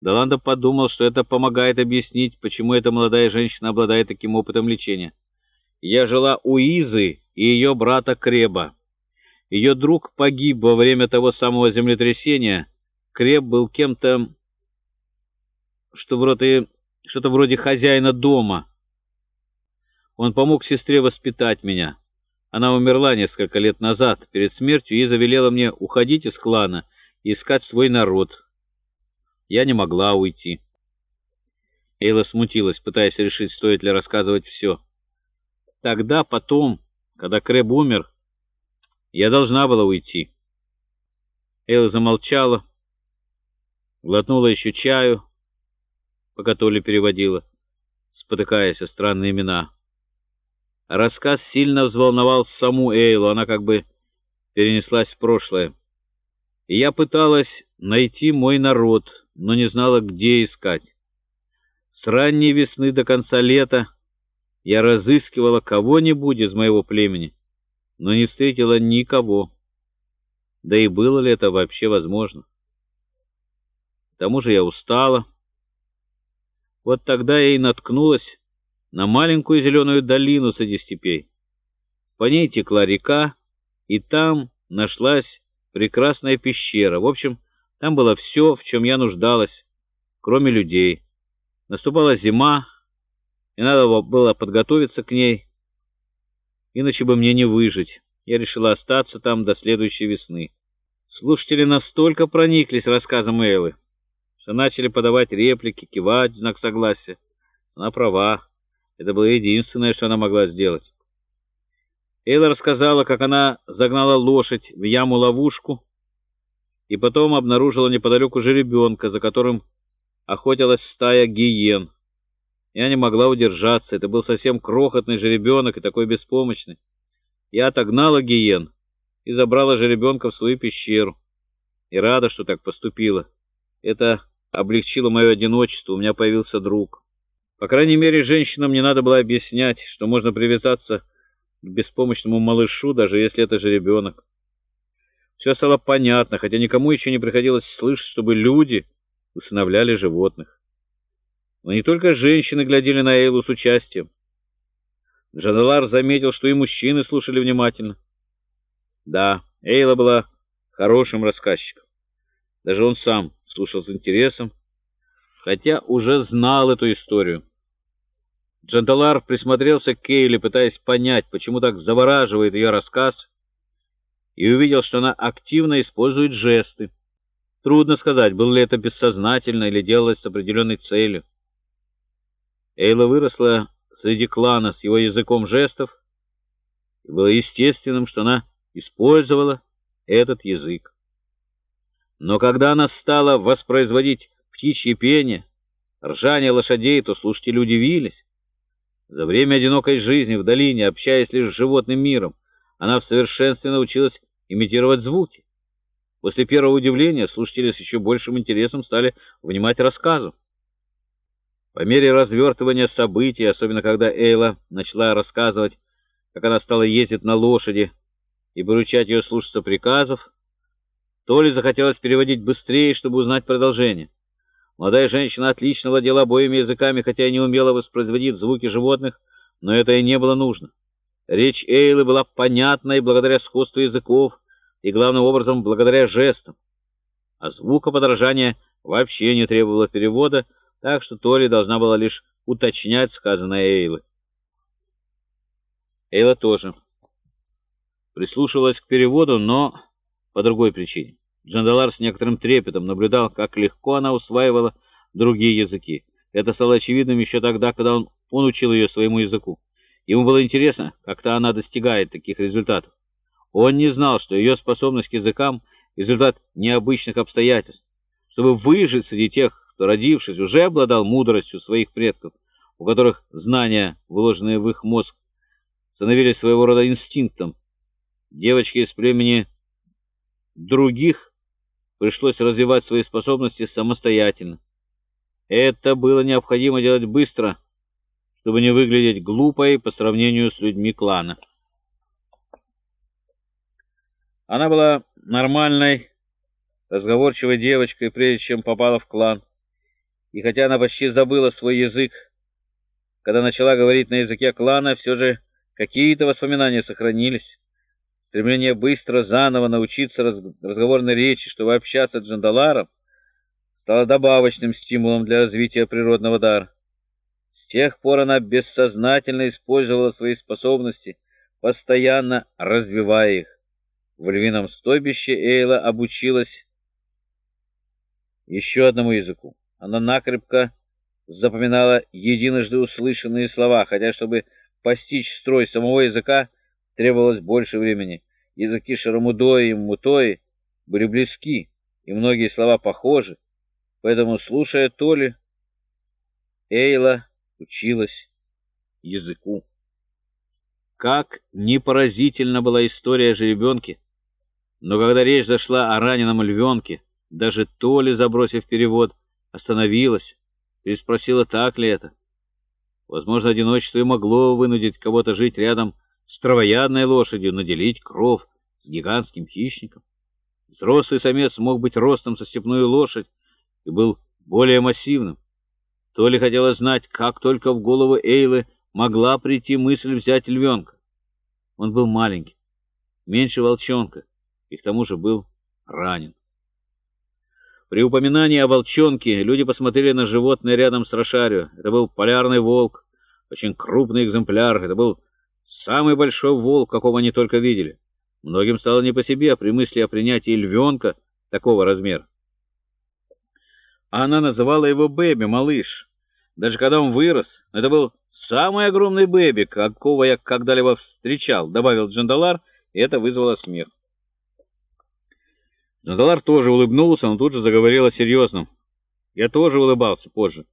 Доланда подумал, что это помогает объяснить, почему эта молодая женщина обладает таким опытом лечения. Я жила у Изы и ее брата Креба. Ее друг погиб во время того самого землетрясения. Креб был кем-то, что вроде, что-то вроде хозяина дома. Он помог сестре воспитать меня. Она умерла несколько лет назад. Перед смертью Иза велела мне уходить из клана и искать свой народ. Я не могла уйти. Эйла смутилась, пытаясь решить, стоит ли рассказывать все. Тогда, потом, когда Крэб умер, я должна была уйти. Эйла замолчала, глотнула еще чаю, пока Толя переводила, спотыкаясь о странные имена. Рассказ сильно взволновал саму Эйлу, она как бы перенеслась в прошлое. И я пыталась найти мой народ, но не знала, где искать. С ранней весны до конца лета я разыскивала кого-нибудь из моего племени, но не встретила никого. Да и было ли это вообще возможно? К тому же я устала. Вот тогда я и наткнулась на маленькую зеленую долину среди степей. По ней текла река, и там нашлась прекрасная пещера. В общем, там было все, в чем я нуждалась, кроме людей. Наступала зима, и надо было подготовиться к ней, иначе бы мне не выжить. Я решила остаться там до следующей весны. Слушатели настолько прониклись рассказом Эйлы, что начали подавать реплики, кивать в знак согласия. Она права. Это было единственное, что она могла сделать. Эйла рассказала, как она загнала лошадь в яму-ловушку, и потом обнаружила неподалеку жеребенка, за которым охотилась стая гиен. Я не могла удержаться, это был совсем крохотный жеребенок и такой беспомощный. Я отогнала гиен и забрала жеребенка в свою пещеру. И рада, что так поступила. Это облегчило мое одиночество, у меня появился друг. По крайней мере, женщинам не надо было объяснять, что можно привязаться к беспомощному малышу, даже если это жеребенок. Все стало понятно, хотя никому еще не приходилось слышать, чтобы люди усыновляли животных. Но не только женщины глядели на Эйлу с участием. Джаналар заметил, что и мужчины слушали внимательно. Да, Эйла была хорошим рассказчиком. Даже он сам слушал с интересом, хотя уже знал эту историю. Джандалар присмотрелся к Кейле, пытаясь понять, почему так завораживает ее рассказ, и увидел, что она активно использует жесты. Трудно сказать, было ли это бессознательно или делалось с определенной целью. Эйла выросла среди клана с его языком жестов, и было естественным, что она использовала этот язык. Но когда она стала воспроизводить птичье пение, ржание лошадей, то слушатели удивились. За время одинокой жизни в долине, общаясь лишь с животным миром, она в совершенстве научилась имитировать звуки. После первого удивления слушатели с еще большим интересом стали внимать рассказу. По мере развертывания событий, особенно когда Эйла начала рассказывать, как она стала ездить на лошади и поручать ее слушаться приказов, то ли захотелось переводить быстрее, чтобы узнать продолжение. Молодая женщина отлично владела обоими языками, хотя и не умела воспроизводить звуки животных, но это и не было нужно. Речь Эйлы была понятной благодаря сходству языков и, главным образом, благодаря жестам. А звукоподражание вообще не требовало перевода, так что Толи должна была лишь уточнять сказанное Эйлы. Эйла тоже прислушивалась к переводу, но по другой причине. Джандалар с некоторым трепетом наблюдал, как легко она усваивала другие языки. Это стало очевидным еще тогда, когда он, он учил ее своему языку. Ему было интересно, как-то она достигает таких результатов. Он не знал, что ее способность к языкам — результат необычных обстоятельств. Чтобы выжить среди тех, кто, родившись, уже обладал мудростью своих предков, у которых знания, вложенные в их мозг, становились своего рода инстинктом, девочке из племени других пришлось развивать свои способности самостоятельно. Это было необходимо делать быстро — чтобы не выглядеть глупой по сравнению с людьми клана. Она была нормальной, разговорчивой девочкой, прежде чем попала в клан, И хотя она почти забыла свой язык, когда начала говорить на языке клана, все же какие-то воспоминания сохранились. Стремление быстро заново научиться разговорной речи, чтобы общаться с Джандаларом, стало добавочным стимулом для развития природного дара. С тех пор она бессознательно использовала свои способности, постоянно развивая их. В львином стойбище Эйла обучилась еще одному языку. Она накрепко запоминала единожды услышанные слова, хотя, чтобы постичь строй самого языка, требовалось больше времени. Языки Шарамудои и Мутои были близки, и многие слова похожи, поэтому, слушая Толи, Эйла училась языку. Как непоразительна была история о жеребенке, но когда речь зашла о раненом львенке, даже Толи, забросив перевод, остановилась, переспросила, так ли это. Возможно, одиночество и могло вынудить кого-то жить рядом с травоядной лошадью, наделить кров с гигантским хищником. Взрослый самец мог быть ростом со степную лошадь и был более массивным. То ли хотела знать, как только в голову Эйлы могла прийти мысль взять львенка. Он был маленький, меньше волчонка, и к тому же был ранен. При упоминании о волчонке люди посмотрели на животное рядом с Рошарио. Это был полярный волк, очень крупный экземпляр. Это был самый большой волк, какого они только видели. Многим стало не по себе при мысли о принятии львенка такого размера. Она называла его Бэби, малыш. Даже когда он вырос, это был самый огромный Бэби, какого я когда-либо встречал, добавил Джандалар, и это вызвало смех. Джандалар тоже улыбнулся, но тут же заговорил о серьезном. Я тоже улыбался позже.